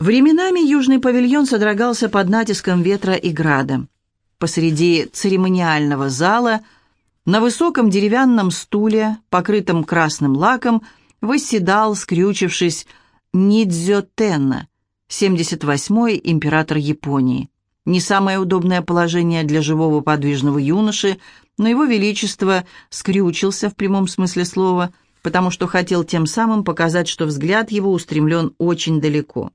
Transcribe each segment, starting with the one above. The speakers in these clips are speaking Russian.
Временами южный павильон содрогался под натиском ветра и града. Посреди церемониального зала на высоком деревянном стуле, покрытом красным лаком, восседал, скрючившись, Нидзё Тенна, 78-й император Японии. Не самое удобное положение для живого подвижного юноши, но его величество скрючился в прямом смысле слова, потому что хотел тем самым показать, что взгляд его устремлен очень далеко.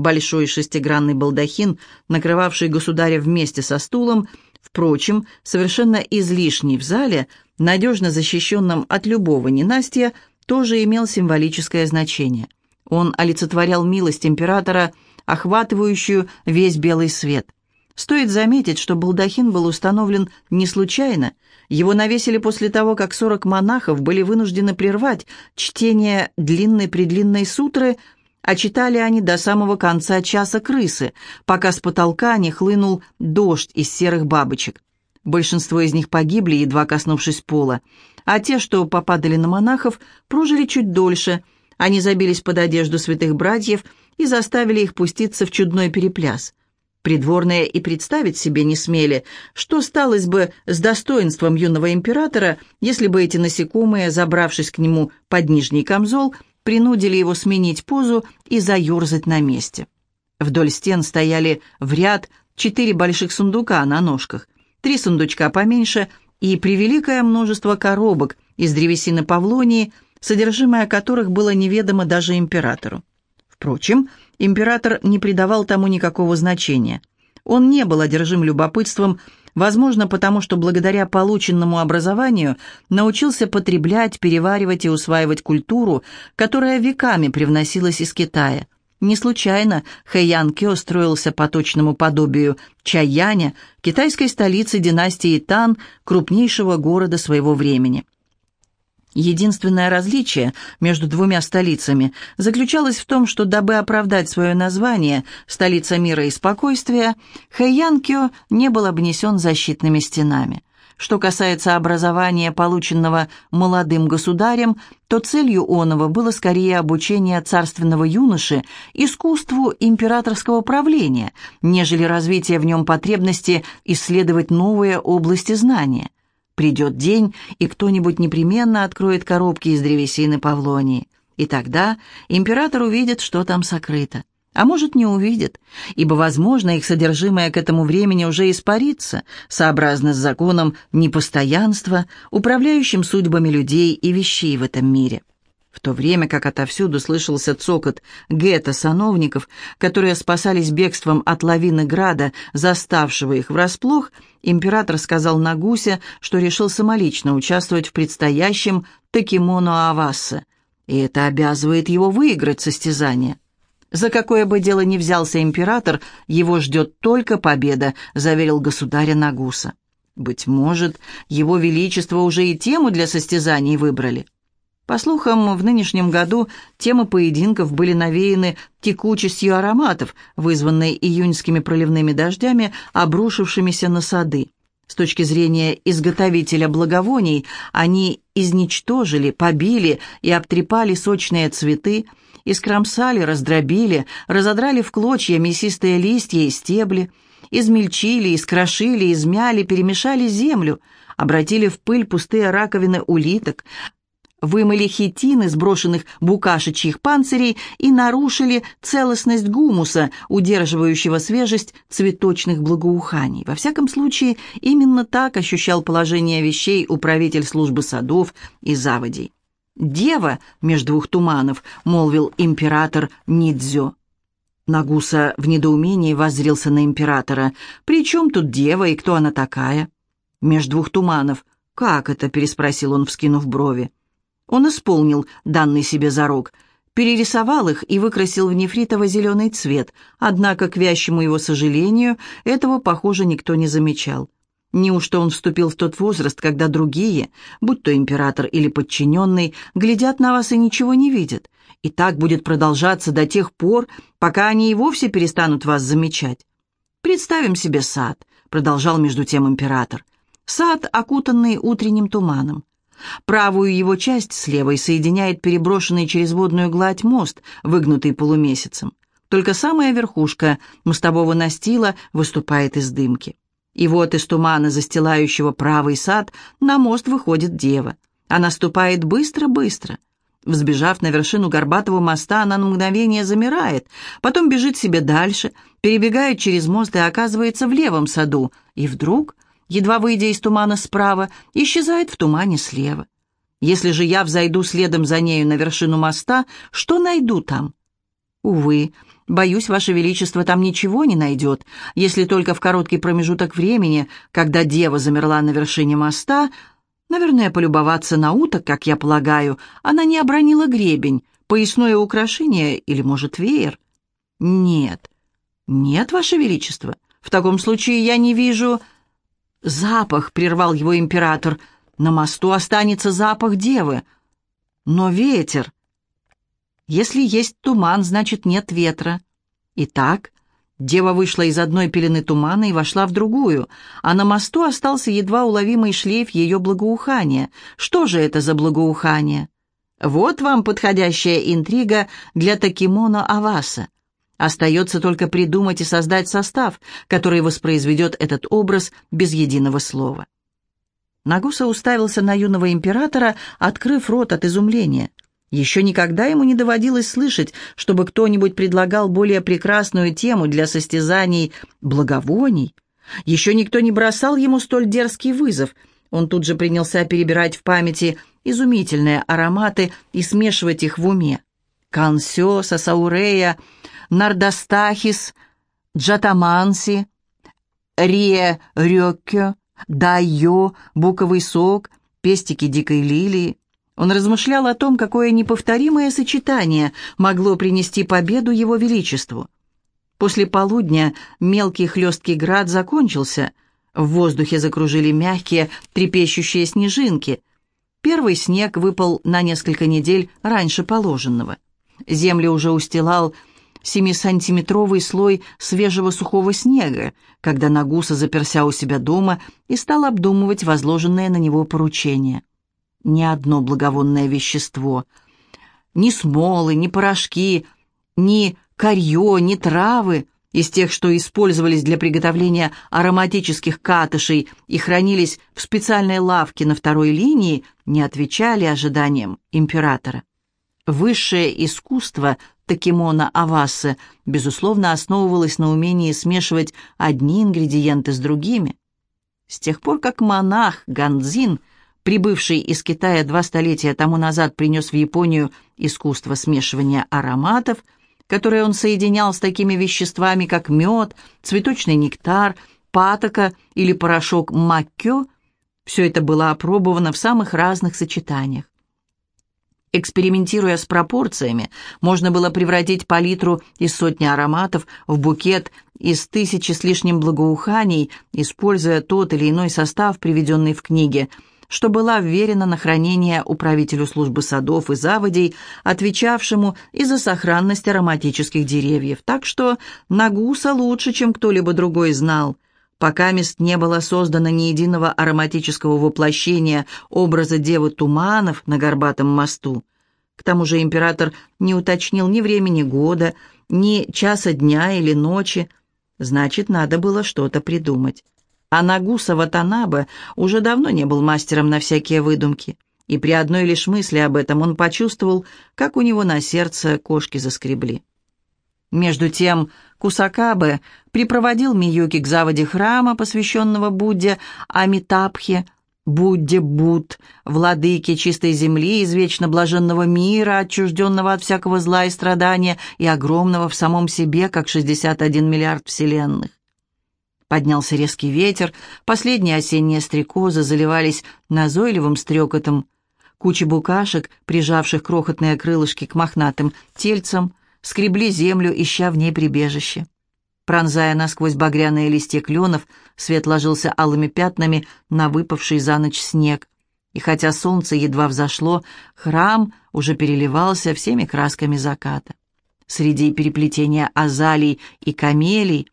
Большой шестигранный балдахин, накрывавший государя вместе со стулом, впрочем, совершенно излишний в зале, надежно защищенном от любого ненастья, тоже имел символическое значение. Он олицетворял милость императора, охватывающую весь белый свет. Стоит заметить, что балдахин был установлен не случайно. Его навесили после того, как сорок монахов были вынуждены прервать чтение длинной-предлинной сутры – а читали они до самого конца часа крысы, пока с потолка не хлынул дождь из серых бабочек. Большинство из них погибли, едва коснувшись пола, а те, что попадали на монахов, прожили чуть дольше. Они забились под одежду святых братьев и заставили их пуститься в чудной перепляс. Придворные и представить себе не смели, что сталось бы с достоинством юного императора, если бы эти насекомые, забравшись к нему под нижний камзол, принудили его сменить позу и заерзать на месте. Вдоль стен стояли в ряд четыре больших сундука на ножках, три сундучка поменьше и превеликое множество коробок из древесины павлонии, содержимое которых было неведомо даже императору. Впрочем, император не придавал тому никакого значения. Он не был одержим любопытством Возможно, потому что благодаря полученному образованию научился потреблять, переваривать и усваивать культуру, которая веками привносилась из Китая. Не случайно Хэйян Кё строился по точному подобию Чаяня, китайской столицы династии Тан, крупнейшего города своего времени. Единственное различие между двумя столицами заключалось в том, что, дабы оправдать свое название «столица мира и спокойствия», Хэйянкио не был обнесен защитными стенами. Что касается образования, полученного молодым государем, то целью оного было скорее обучение царственного юноши искусству императорского правления, нежели развитие в нем потребности исследовать новые области знания – Придет день, и кто-нибудь непременно откроет коробки из древесины павлонии. И тогда император увидит, что там сокрыто. А может, не увидит, ибо, возможно, их содержимое к этому времени уже испарится, сообразно с законом непостоянства, управляющим судьбами людей и вещей в этом мире в то время как отовсюду слышался цокот гетто-сановников, которые спасались бегством от лавины града, заставшего их врасплох, император сказал Нагусе, что решил самолично участвовать в предстоящем Такимоно Авассе, и это обязывает его выиграть состязание. «За какое бы дело ни взялся император, его ждет только победа», — заверил государя Нагуса. «Быть может, его величество уже и тему для состязаний выбрали». По слухам, в нынешнем году темы поединков были навеяны текучестью ароматов, вызванной июньскими проливными дождями, обрушившимися на сады. С точки зрения изготовителя благовоний, они изничтожили, побили и обтрепали сочные цветы, искромсали, раздробили, разодрали в клочья мясистые листья и стебли, измельчили, искрошили, измяли, перемешали землю, обратили в пыль пустые раковины улиток, вымыли хитин из брошенных букашечьих панцирей и нарушили целостность гумуса, удерживающего свежесть цветочных благоуханий. Во всяком случае, именно так ощущал положение вещей управитель службы садов и заводей. «Дева между двух туманов», — молвил император Нидзё. Нагуса в недоумении воззрился на императора. «При чем тут дева и кто она такая?» «Между двух туманов». «Как это?» — переспросил он, вскинув брови. Он исполнил данный себе зарок, перерисовал их и выкрасил в нефритово-зеленый цвет, однако, к вящему его сожалению, этого, похоже, никто не замечал. Неужто он вступил в тот возраст, когда другие, будь то император или подчиненный, глядят на вас и ничего не видят? И так будет продолжаться до тех пор, пока они и вовсе перестанут вас замечать. «Представим себе сад», — продолжал между тем император. «Сад, окутанный утренним туманом. Правую его часть с левой соединяет переброшенный через водную гладь мост, выгнутый полумесяцем. только самая верхушка мостового настила выступает из дымки. И вот из тумана, застилающего правый сад, на мост выходит дева. Она ступает быстро-быстро. Взбежав на вершину горбатого моста, она на мгновение замирает, потом бежит себе дальше, перебегает через мост и оказывается в левом саду, и вдруг, едва выйдя из тумана справа, исчезает в тумане слева. Если же я взойду следом за нею на вершину моста, что найду там? Увы, боюсь, Ваше Величество там ничего не найдет, если только в короткий промежуток времени, когда дева замерла на вершине моста, наверное, полюбоваться на уток, как я полагаю, она не обронила гребень, поясное украшение или, может, веер? Нет, нет, Ваше Величество, в таком случае я не вижу... Запах, прервал его император, на мосту останется запах девы. Но ветер... Если есть туман, значит нет ветра. Итак, дева вышла из одной пелены тумана и вошла в другую, а на мосту остался едва уловимый шлейф ее благоухания. Что же это за благоухание? Вот вам подходящая интрига для Такимона Аваса. Остается только придумать и создать состав, который воспроизведет этот образ без единого слова. Нагуса уставился на юного императора, открыв рот от изумления. Еще никогда ему не доводилось слышать, чтобы кто-нибудь предлагал более прекрасную тему для состязаний благовоний. Еще никто не бросал ему столь дерзкий вызов. Он тут же принялся перебирать в памяти изумительные ароматы и смешивать их в уме. Кансё, Сасаурея, Нардастахис, Джатаманси, Рие Рёккё, Дайо, буковый сок, пестики дикой лилии. Он размышлял о том, какое неповторимое сочетание могло принести победу его величеству. После полудня мелкий хлесткий град закончился. В воздухе закружили мягкие, трепещущие снежинки. Первый снег выпал на несколько недель раньше положенного. Землю уже устилал семисантиметровый слой свежего сухого снега, когда Нагуса заперся у себя дома и стал обдумывать возложенное на него поручение ни одно благовонное вещество. Ни смолы, ни порошки, ни корье, ни травы из тех, что использовались для приготовления ароматических катышей и хранились в специальной лавке на второй линии, не отвечали ожиданиям императора. Высшее искусство Такимона Авасы, безусловно, основывалось на умении смешивать одни ингредиенты с другими. С тех пор, как монах Ганзин – прибывший из Китая два столетия тому назад, принес в Японию искусство смешивания ароматов, которое он соединял с такими веществами, как мед, цветочный нектар, патока или порошок маккё. Все это было опробовано в самых разных сочетаниях. Экспериментируя с пропорциями, можно было превратить палитру из сотни ароматов в букет из тысячи с лишним благоуханий, используя тот или иной состав, приведенный в книге – что была вверена на хранение управителю службы садов и заводей, отвечавшему и за сохранность ароматических деревьев. Так что Нагуса лучше, чем кто-либо другой знал. Пока мест не было создано ни единого ароматического воплощения образа Девы Туманов на Горбатом мосту. К тому же император не уточнил ни времени года, ни часа дня или ночи. Значит, надо было что-то придумать. А Нагуса Ватанабе уже давно не был мастером на всякие выдумки, и при одной лишь мысли об этом он почувствовал, как у него на сердце кошки заскребли. Между тем Кусакабе припроводил Миюки к заводе храма, посвященного Будде Амитабхе, Будде Буд, владыке чистой земли, из вечно блаженного мира, отчужденного от всякого зла и страдания и огромного в самом себе, как 61 миллиард вселенных. Поднялся резкий ветер, последние осенние стрекозы заливались назойливым стрекотом. Кучи букашек, прижавших крохотные крылышки к мохнатым тельцам, скребли землю, ища в ней прибежище. Пронзая насквозь багряные листья кленов, свет ложился алыми пятнами на выпавший за ночь снег. И хотя солнце едва взошло, храм уже переливался всеми красками заката. Среди переплетения азалий и камелий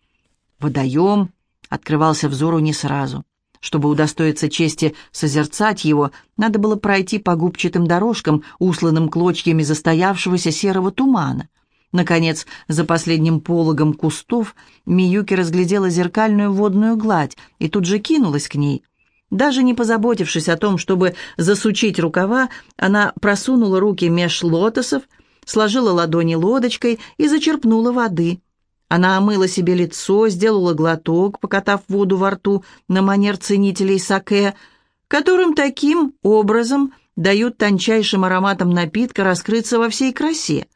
водоем открывался взору не сразу. Чтобы удостоиться чести созерцать его, надо было пройти по губчатым дорожкам, усланным клочьями застоявшегося серого тумана. Наконец, за последним пологом кустов Миюки разглядела зеркальную водную гладь и тут же кинулась к ней. Даже не позаботившись о том, чтобы засучить рукава, она просунула руки меж лотосов, сложила ладони лодочкой и зачерпнула воды. Она омыла себе лицо, сделала глоток, покатав воду во рту на манер ценителей саке, которым таким образом дают тончайшим ароматом напитка раскрыться во всей красе.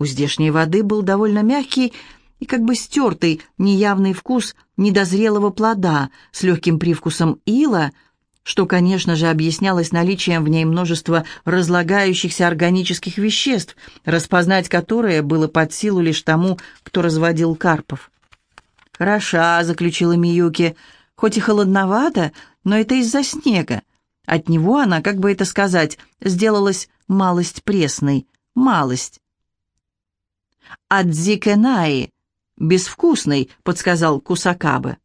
У здешней воды был довольно мягкий и как бы стертый неявный вкус недозрелого плода с легким привкусом ила, что, конечно же, объяснялось наличием в ней множества разлагающихся органических веществ, распознать которые было под силу лишь тому, кто разводил карпов. «Хороша», — заключила Миюки, — «хоть и холодновато, но это из-за снега. От него она, как бы это сказать, сделалась малость пресной, малость. «Адзикенаи», «безвкусный», — подсказал Кусакабе.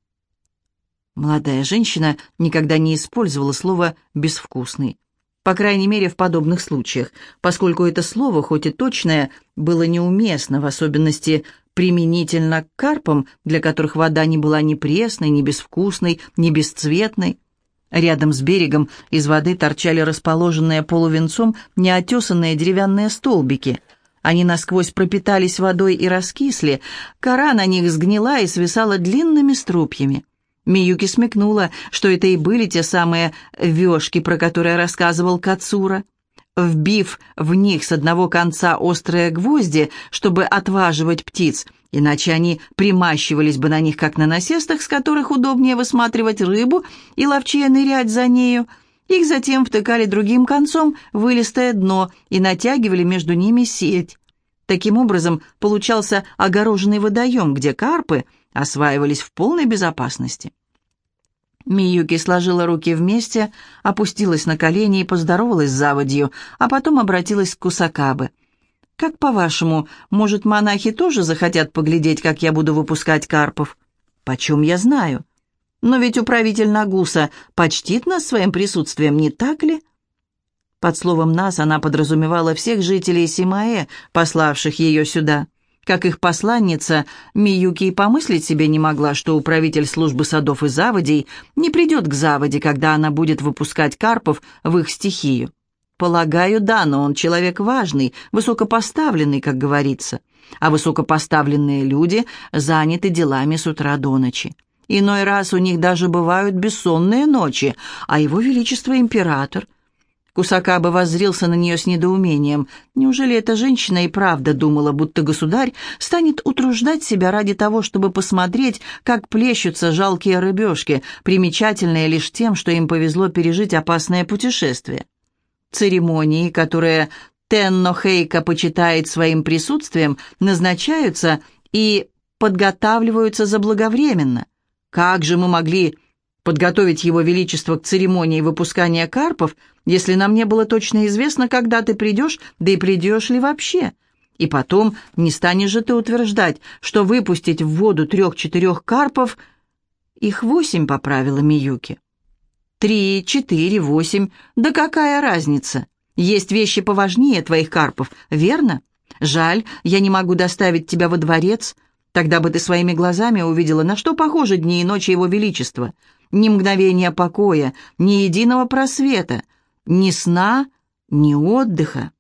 Молодая женщина никогда не использовала слово «безвкусный». По крайней мере, в подобных случаях, поскольку это слово, хоть и точное, было неуместно, в особенности применительно к карпам, для которых вода не была ни пресной, ни безвкусной, ни бесцветной. Рядом с берегом из воды торчали расположенные полувенцом неотесанные деревянные столбики — они насквозь пропитались водой и раскисли, кора на них сгнила и свисала длинными струпьями. Миюки смекнула, что это и были те самые вешки, про которые рассказывал Кацура. Вбив в них с одного конца острые гвозди, чтобы отваживать птиц, иначе они примащивались бы на них, как на насестах, с которых удобнее высматривать рыбу и ловчее нырять за нею — их затем втыкали другим концом в вылистое дно и натягивали между ними сеть. Таким образом, получался огороженный водоем, где карпы осваивались в полной безопасности. Миюки сложила руки вместе, опустилась на колени и поздоровалась с заводью, а потом обратилась к Кусакабе. «Как по-вашему, может, монахи тоже захотят поглядеть, как я буду выпускать карпов?» «Почем я знаю?» Но ведь управитель Нагуса почтит нас своим присутствием, не так ли?» Под словом «нас» она подразумевала всех жителей Симаэ, пославших ее сюда. Как их посланница, Миюки и помыслить себе не могла, что управитель службы садов и заводей не придет к заводе, когда она будет выпускать карпов в их стихию. Полагаю, да, но он человек важный, высокопоставленный, как говорится. А высокопоставленные люди заняты делами с утра до ночи. Иной раз у них даже бывают бессонные ночи, а его величество император. Кусакаба воззрился на нее с недоумением. Неужели эта женщина и правда думала, будто государь станет утруждать себя ради того, чтобы посмотреть, как плещутся жалкие рыбешки, примечательные лишь тем, что им повезло пережить опасное путешествие? Церемонии, которые Тенно Хейка почитает своим присутствием, назначаются и подготавливаются заблаговременно – как же мы могли подготовить его величество к церемонии выпускания карпов, если нам не было точно известно, когда ты придешь, да и придешь ли вообще? И потом, не станешь же ты утверждать, что выпустить в воду трех-четырех карпов... Их восемь, по правилам Миюки. Три, четыре, восемь, да какая разница? Есть вещи поважнее твоих карпов, верно? Жаль, я не могу доставить тебя во дворец, Тогда бы ты своими глазами увидела, на что похожи дни и ночи Его Величества. Ни мгновения покоя, ни единого просвета, ни сна, ни отдыха.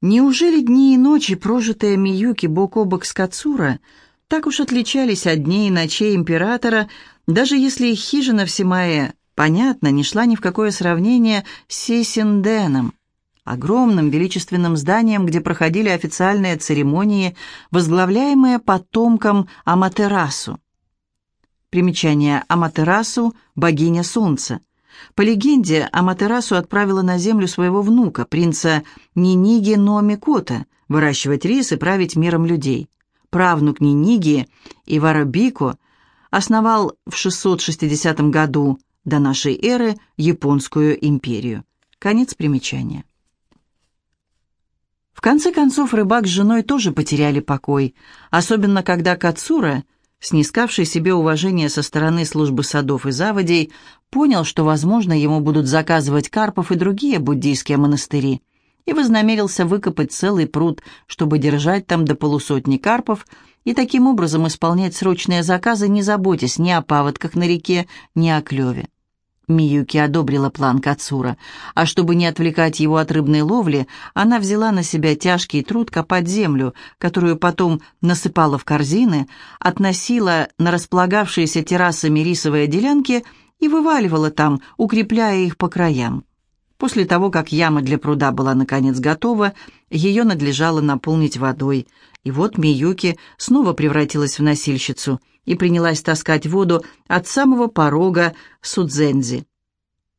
Неужели дни и ночи, прожитые Миюки бок о бок с Кацура, так уж отличались от дней и ночей императора, даже если их хижина в Симае, понятно, не шла ни в какое сравнение с Сейсинденом? Огромным величественным зданием, где проходили официальные церемонии, возглавляемые потомком Аматерасу. Примечание Аматерасу – богиня солнца. По легенде, Аматерасу отправила на землю своего внука, принца Ниниги Номикота, выращивать рис и править миром людей. Правнук Ниниги, Иварабико, основал в 660 году до нашей эры Японскую империю. Конец примечания. Конце концов, рыбак с женой тоже потеряли покой, особенно когда Кацура, снискавший себе уважение со стороны службы садов и заводей, понял, что, возможно, ему будут заказывать карпов и другие буддийские монастыри. и вознамерился выкопать целый пруд, чтобы держать там до полусотни карпов и таким образом исполнять срочные заказы, не заботясь ни о паводках на реке, ни о клеве. Миюки одобрила план Кацура, а чтобы не отвлекать его от рыбной ловли, она взяла на себя тяжкий труд копать землю, которую потом насыпала в корзины, относила на располагавшиеся террасами рисовые делянки и вываливала там, укрепляя их по краям. После того, как яма для пруда была наконец готова, ее надлежало наполнить водой. И вот Миюки снова превратилась в носильщицу и принялась таскать воду от самого порога Судзензи.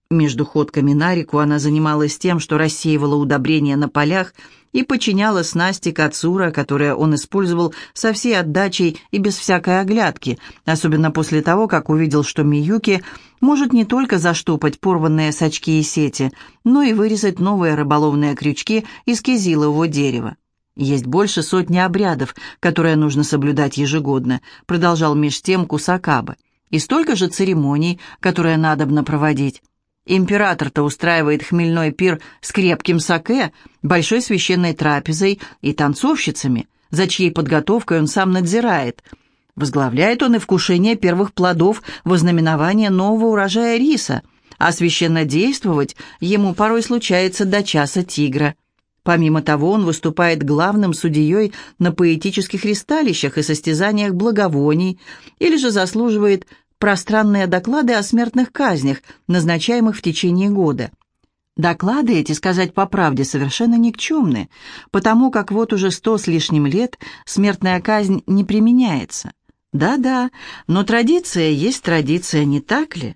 Между ходками на реку она занималась тем, что рассеивала удобрения на полях и подчиняла снасти Кацура, которые он использовал со всей отдачей и без всякой оглядки, особенно после того, как увидел, что Миюки может не только заштопать порванные сачки и сети, но и вырезать новые рыболовные крючки из кизилового дерева. «Есть больше сотни обрядов, которые нужно соблюдать ежегодно», продолжал меж тем Кусакаба, «и столько же церемоний, которые надобно проводить». Император-то устраивает хмельной пир с крепким саке, большой священной трапезой и танцовщицами, за чьей подготовкой он сам надзирает. Возглавляет он и вкушение первых плодов во знаменование нового урожая риса, а священно действовать ему порой случается до часа тигра. Помимо того, он выступает главным судьей на поэтических ристалищах и состязаниях благовоний, или же заслуживает пространные доклады о смертных казнях, назначаемых в течение года. Доклады эти, сказать по правде, совершенно никчемны, потому как вот уже сто с лишним лет смертная казнь не применяется. Да-да, но традиция есть традиция, не так ли?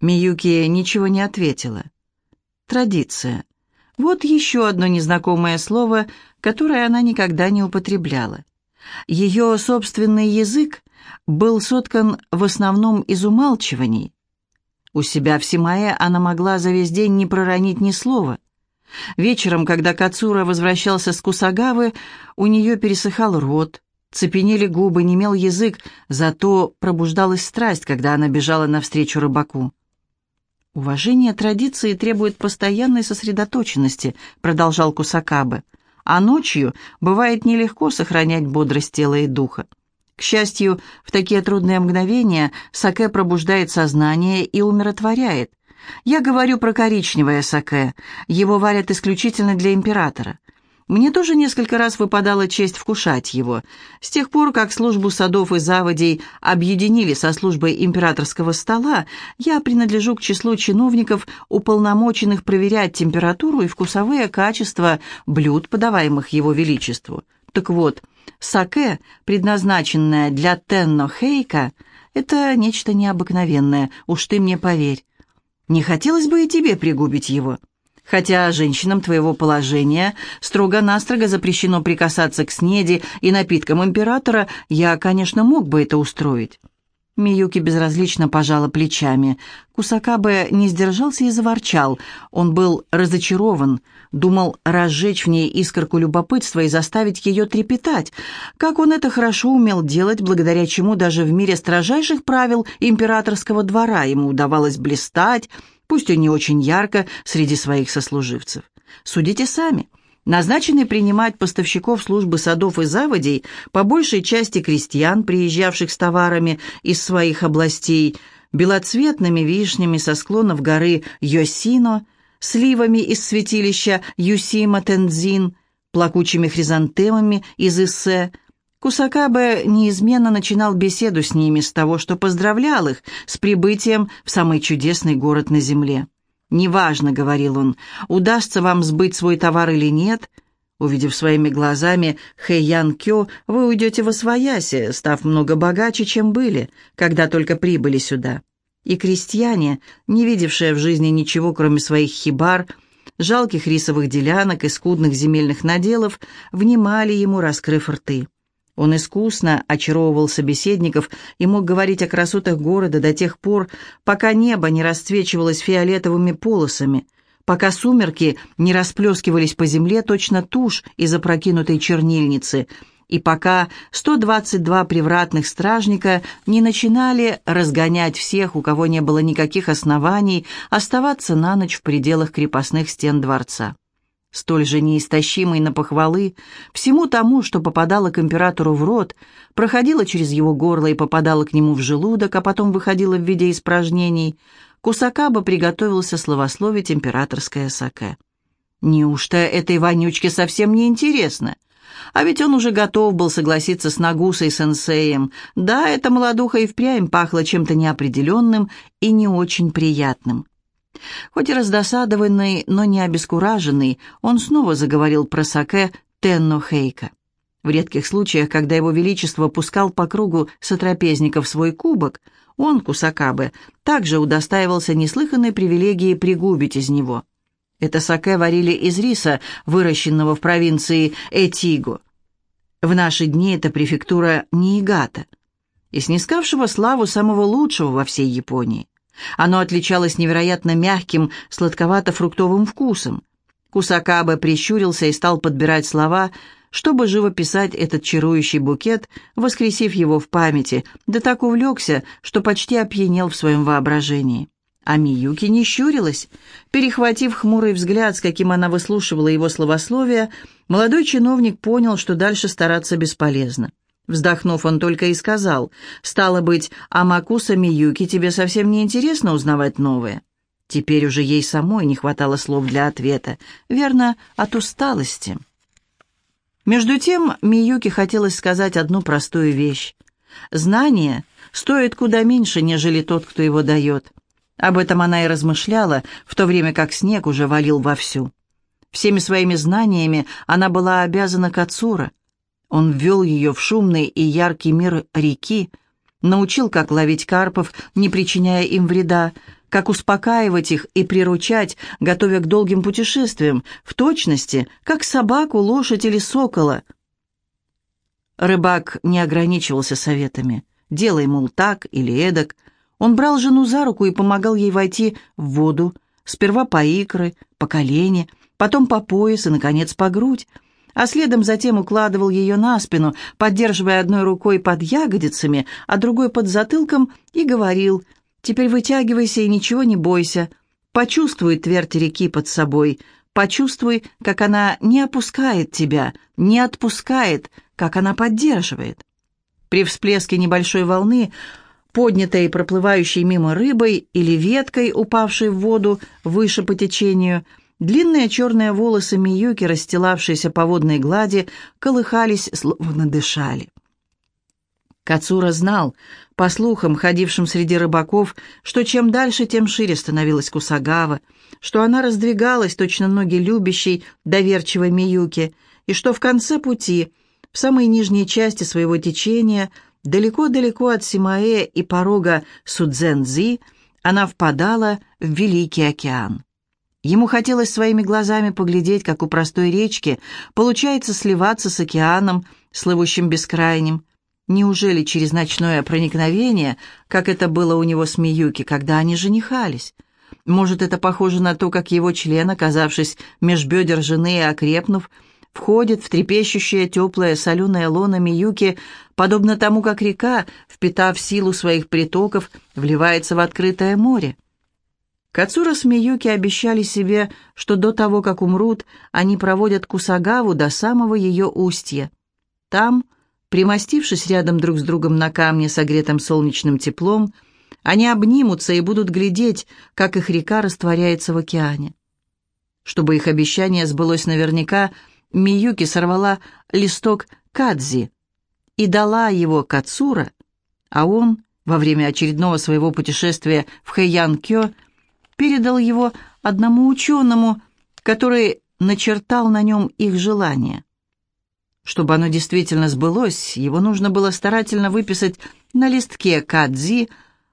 Миюки ничего не ответила. Традиция. Вот еще одно незнакомое слово, которое она никогда не употребляла. Ее собственный язык был соткан в основном из умалчиваний. У себя в Симае она могла за весь день не проронить ни слова. Вечером, когда Кацура возвращался с Кусагавы, у нее пересыхал рот, цепенели губы, немел язык, зато пробуждалась страсть, когда она бежала навстречу рыбаку. «Уважение традиции требует постоянной сосредоточенности», — продолжал Кусакабе. «А ночью бывает нелегко сохранять бодрость тела и духа. К счастью, в такие трудные мгновения саке пробуждает сознание и умиротворяет. Я говорю про коричневое саке. Его варят исключительно для императора. Мне тоже несколько раз выпадала честь вкушать его. С тех пор, как службу садов и заводей объединили со службой императорского стола, я принадлежу к числу чиновников, уполномоченных проверять температуру и вкусовые качества блюд, подаваемых его величеству. Так вот, Саке, предназначенное для Тенно Хейка, это нечто необыкновенное, уж ты мне поверь. Не хотелось бы и тебе пригубить его. Хотя женщинам твоего положения строго-настрого запрещено прикасаться к снеди и напиткам императора, я, конечно, мог бы это устроить. Миюки безразлично пожала плечами. Кусакабе не сдержался и заворчал. Он был разочарован, думал разжечь в ней искорку любопытства и заставить ее трепетать. Как он это хорошо умел делать, благодаря чему даже в мире строжайших правил императорского двора ему удавалось блистать, пусть и не очень ярко, среди своих сослуживцев. Судите сами. Назначенный принимать поставщиков службы садов и заводей, по большей части крестьян, приезжавших с товарами из своих областей, белоцветными вишнями со склонов горы Йосино, сливами из святилища Юсима-Тензин, плакучими хризантемами из Иссе, Кусакабе неизменно начинал беседу с ними с того, что поздравлял их с прибытием в самый чудесный город на земле. «Неважно», — говорил он, — «удастся вам сбыть свой товар или нет». Увидев своими глазами Хэйян Кё, вы уйдете во свояси, став много богаче, чем были, когда только прибыли сюда. И крестьяне, не видевшие в жизни ничего, кроме своих хибар, жалких рисовых делянок и скудных земельных наделов, внимали ему, раскрыв рты. Он искусно очаровывал собеседников и мог говорить о красотах города до тех пор, пока небо не расцвечивалось фиолетовыми полосами, пока сумерки не расплескивались по земле точно тушь из опрокинутой чернильницы, и пока 122 привратных стражника не начинали разгонять всех, у кого не было никаких оснований оставаться на ночь в пределах крепостных стен дворца. Столь же неистощимый на похвалы, всему тому, что попадало к императору в рот, проходило через его горло и попадало к нему в желудок, а потом выходило в виде испражнений, Кусакаба приготовился словословить императорское саке. Неужто этой вонючке совсем не интересно? А ведь он уже готов был согласиться с Нагусой-сенсеем. Да, эта молодуха и впрямь пахла чем-то неопределенным и не очень приятным. Хоть и раздосадованный, но не обескураженный, он снова заговорил про саке Тенно Хейка. В редких случаях, когда его величество пускал по кругу сотрапезников свой кубок, он, Кусакабе, также удостаивался неслыханной привилегии пригубить из него. Это саке варили из риса, выращенного в провинции Этиго. В наши дни это префектура Ниигата, и снискавшего славу самого лучшего во всей Японии. Оно отличалось невероятно мягким, сладковато-фруктовым вкусом. Кусакабе прищурился и стал подбирать слова, чтобы живописать этот чарующий букет, воскресив его в памяти, да так увлекся, что почти опьянел в своем воображении. А Миюки не щурилась. Перехватив хмурый взгляд, с каким она выслушивала его словословие, молодой чиновник понял, что дальше стараться бесполезно. Вздохнув, он только и сказал, «Стало быть, о Макуса Миюки тебе совсем не интересно узнавать новое?» Теперь уже ей самой не хватало слов для ответа. Верно, от усталости. Между тем Миюки хотелось сказать одну простую вещь. Знание стоит куда меньше, нежели тот, кто его дает. Об этом она и размышляла, в то время как снег уже валил вовсю. Всеми своими знаниями она была обязана Кацура — он ввел ее в шумный и яркий мир реки, научил, как ловить карпов, не причиняя им вреда, как успокаивать их и приручать, готовя к долгим путешествиям, в точности, как собаку, лошадь или сокола. Рыбак не ограничивался советами. Делай, мол, так или эдак. Он брал жену за руку и помогал ей войти в воду, сперва по икры, по колени, потом по пояс и, наконец, по грудь, а следом затем укладывал ее на спину, поддерживая одной рукой под ягодицами, а другой под затылком, и говорил «Теперь вытягивайся и ничего не бойся. Почувствуй твердь реки под собой, почувствуй, как она не опускает тебя, не отпускает, как она поддерживает». При всплеске небольшой волны, поднятой и проплывающей мимо рыбой или веткой, упавшей в воду выше по течению – Длинные черные волосы Миюки, расстилавшиеся по водной глади, колыхались, словно дышали. Кацура знал, по слухам, ходившим среди рыбаков, что чем дальше, тем шире становилась Кусагава, что она раздвигалась, точно ноги любящей, доверчивой Миюки, и что в конце пути, в самой нижней части своего течения, далеко-далеко от Симаэ и порога Судзензи, она впадала в Великий океан. Ему хотелось своими глазами поглядеть, как у простой речки получается сливаться с океаном, слывущим бескрайним. Неужели через ночное проникновение, как это было у него с Миюки, когда они женихались? Может, это похоже на то, как его член, оказавшись меж бедер жены и окрепнув, входит в трепещущее теплое соленое лоно Миюки, подобно тому, как река, впитав силу своих притоков, вливается в открытое море. Кацура с Миюки обещали себе, что до того, как умрут, они проводят Кусагаву до самого ее устья. Там, примостившись рядом друг с другом на камне, согретым солнечным теплом, они обнимутся и будут глядеть, как их река растворяется в океане. Чтобы их обещание сбылось наверняка, Миюки сорвала листок кадзи и дала его Кацура, а он, во время очередного своего путешествия в Хэйян-Кё, передал его одному ученому, который начертал на нем их желание. Чтобы оно действительно сбылось, его нужно было старательно выписать на листке кадзи,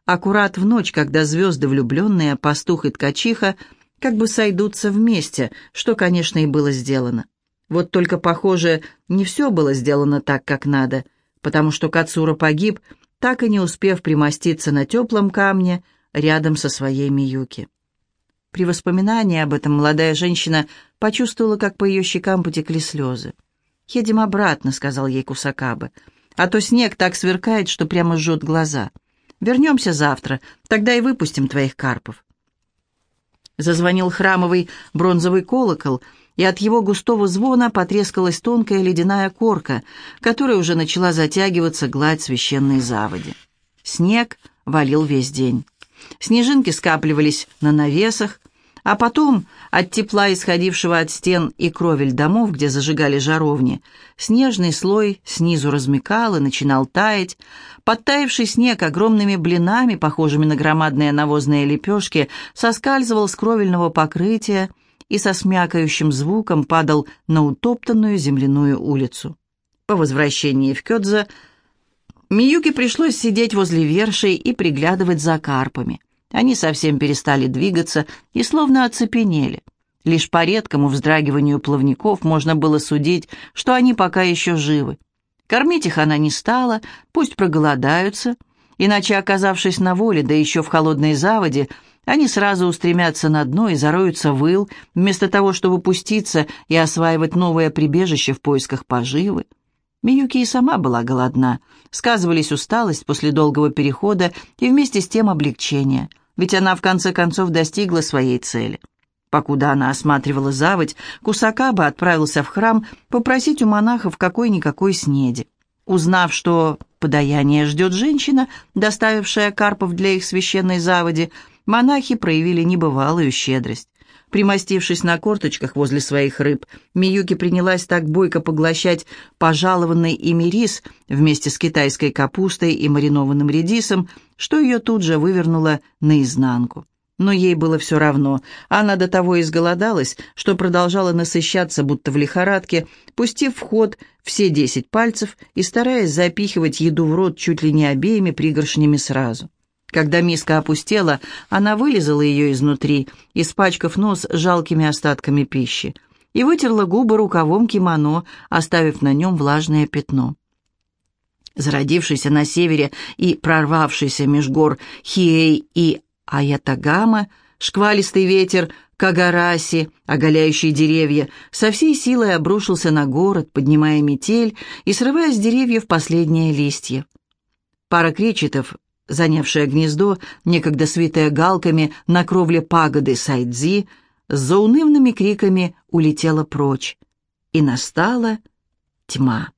аккурат в ночь, когда звезды влюбленные, пастух и ткачиха, как бы сойдутся вместе, что, конечно, и было сделано. Вот только, похоже, не все было сделано так, как надо, потому что Кацура погиб, так и не успев примоститься на теплом камне рядом со своей Миюки. При воспоминании об этом молодая женщина почувствовала, как по ее щекам потекли слезы. «Едем обратно», — сказал ей Кусакабе, «а то снег так сверкает, что прямо жжет глаза. Вернемся завтра, тогда и выпустим твоих карпов». Зазвонил храмовый бронзовый колокол, и от его густого звона потрескалась тонкая ледяная корка, которая уже начала затягиваться гладь священной заводи. Снег валил весь день. Снежинки скапливались на навесах, а потом от тепла, исходившего от стен и кровель домов, где зажигали жаровни, снежный слой снизу размекал и начинал таять. Подтаявший снег огромными блинами, похожими на громадные навозные лепешки, соскальзывал с кровельного покрытия и со смякающим звуком падал на утоптанную земляную улицу. По возвращении в Кёдза Миюке пришлось сидеть возле вершей и приглядывать за карпами. Они совсем перестали двигаться и словно оцепенели. Лишь по редкому вздрагиванию плавников можно было судить, что они пока еще живы. Кормить их она не стала, пусть проголодаются, иначе, оказавшись на воле, да еще в холодной заводе, они сразу устремятся на дно и зароются в ил, вместо того, чтобы пуститься и осваивать новое прибежище в поисках поживы. Миюки и сама была голодна. Сказывались усталость после долгого перехода и вместе с тем облегчение ведь она в конце концов достигла своей цели. Покуда она осматривала заводь, Кусакаба отправился в храм попросить у монахов какой-никакой снеди. Узнав, что подаяние ждет женщина, доставившая карпов для их священной заводи, монахи проявили небывалую щедрость. Примостившись на корточках возле своих рыб, Миюки принялась так бойко поглощать пожалованный ими рис вместе с китайской капустой и маринованным редисом, что ее тут же вывернуло наизнанку. Но ей было все равно. Она до того изголодалась, что продолжала насыщаться, будто в лихорадке, пустив в ход все десять пальцев и стараясь запихивать еду в рот чуть ли не обеими пригоршнями сразу. Когда миска опустела, она вылезала ее изнутри, испачкав нос жалкими остатками пищи, и вытерла губы рукавом кимоно, оставив на нем влажное пятно. Зародившийся на севере и прорвавшийся меж гор Хиэй и Аятагама, шквалистый ветер Кагараси, оголяющий деревья, со всей силой обрушился на город, поднимая метель и срывая с деревьев последние листья. Пара кречетов занявшая гнездо, некогда свитое галками на кровле пагоды Сайдзи, с заунывными криками улетела прочь, и настала тьма.